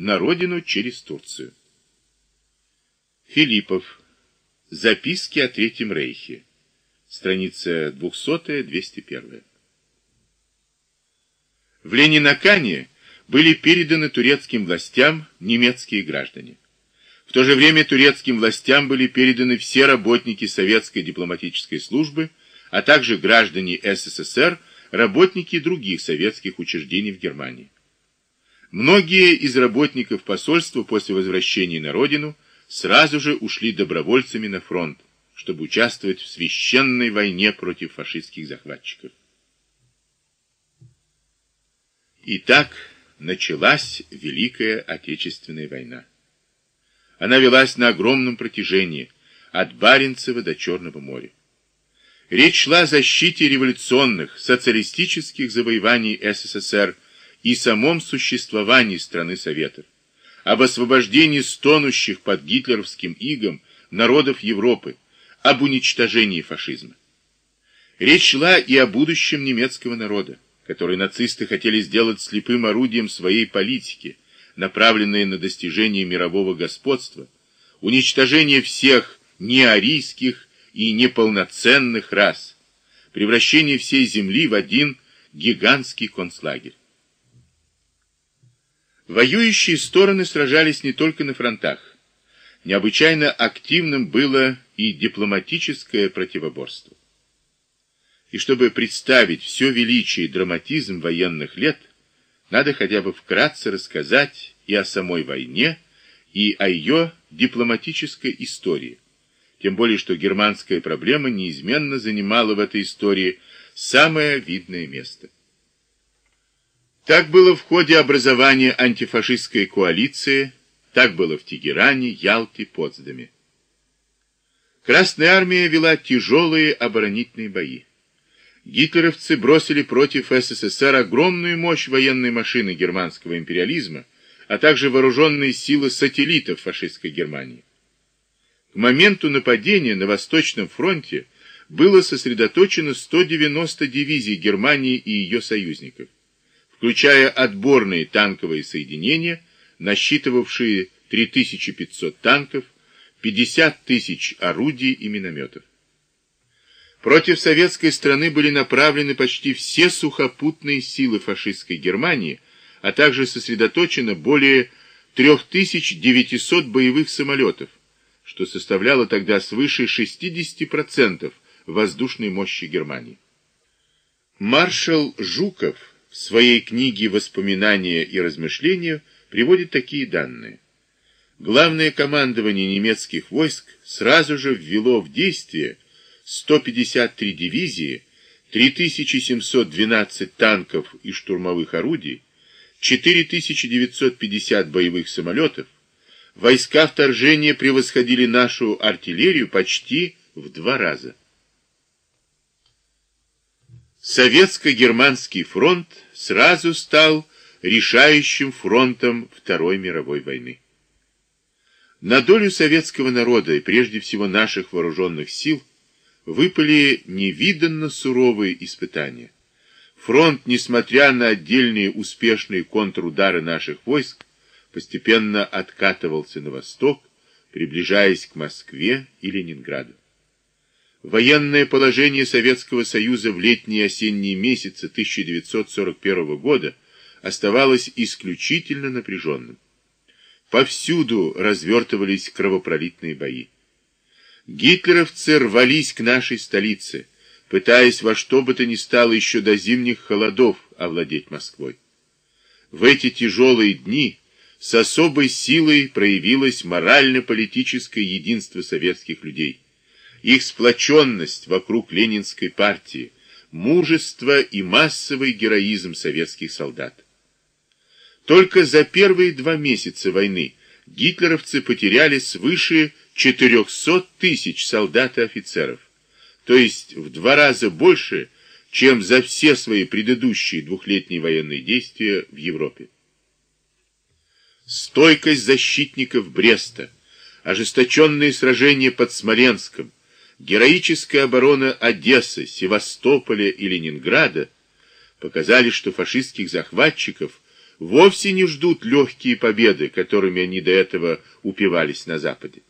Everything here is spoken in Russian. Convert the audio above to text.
на родину через Турцию. Филиппов. Записки о Третьем Рейхе. Страница 200-201. В Ленинакане были переданы турецким властям немецкие граждане. В то же время турецким властям были переданы все работники советской дипломатической службы, а также граждане СССР, работники других советских учреждений в Германии. Многие из работников посольства после возвращения на родину сразу же ушли добровольцами на фронт, чтобы участвовать в священной войне против фашистских захватчиков. Итак, началась Великая Отечественная война. Она велась на огромном протяжении, от Баренцева до Черного моря. Речь шла о защите революционных, социалистических завоеваний СССР и самом существовании страны Советов, об освобождении стонущих под гитлеровским игом народов Европы, об уничтожении фашизма. Речь шла и о будущем немецкого народа, который нацисты хотели сделать слепым орудием своей политики, направленные на достижение мирового господства, уничтожение всех неарийских и неполноценных рас, превращение всей Земли в один гигантский концлагерь. Воюющие стороны сражались не только на фронтах. Необычайно активным было и дипломатическое противоборство. И чтобы представить все величие и драматизм военных лет, надо хотя бы вкратце рассказать и о самой войне, и о ее дипломатической истории. Тем более, что германская проблема неизменно занимала в этой истории самое видное место. Так было в ходе образования антифашистской коалиции, так было в Тегеране, Ялте, Потсдаме. Красная армия вела тяжелые оборонительные бои гитлеровцы бросили против СССР огромную мощь военной машины германского империализма, а также вооруженные силы сателлитов фашистской Германии. К моменту нападения на Восточном фронте было сосредоточено 190 дивизий Германии и ее союзников, включая отборные танковые соединения, насчитывавшие 3500 танков, 50 тысяч орудий и минометов. Против советской страны были направлены почти все сухопутные силы фашистской Германии, а также сосредоточено более 3900 боевых самолетов, что составляло тогда свыше 60% воздушной мощи Германии. Маршал Жуков в своей книге «Воспоминания и размышления» приводит такие данные. Главное командование немецких войск сразу же ввело в действие 153 дивизии, 3712 танков и штурмовых орудий, 4950 боевых самолетов, войска вторжения превосходили нашу артиллерию почти в два раза. Советско-германский фронт сразу стал решающим фронтом Второй мировой войны. На долю советского народа и прежде всего наших вооруженных сил выпали невиданно суровые испытания. Фронт, несмотря на отдельные успешные контрудары наших войск, постепенно откатывался на восток, приближаясь к Москве и Ленинграду. Военное положение Советского Союза в летние и осенние месяцы 1941 года оставалось исключительно напряженным. Повсюду развертывались кровопролитные бои. Гитлеровцы рвались к нашей столице, пытаясь во что бы то ни стало еще до зимних холодов овладеть Москвой. В эти тяжелые дни с особой силой проявилось морально-политическое единство советских людей, их сплоченность вокруг Ленинской партии, мужество и массовый героизм советских солдат. Только за первые два месяца войны гитлеровцы потеряли свыше 400 тысяч солдат и офицеров, то есть в два раза больше, чем за все свои предыдущие двухлетние военные действия в Европе. Стойкость защитников Бреста, ожесточенные сражения под Смоленском, героическая оборона Одессы, Севастополя и Ленинграда показали, что фашистских захватчиков вовсе не ждут легкие победы, которыми они до этого упивались на Западе.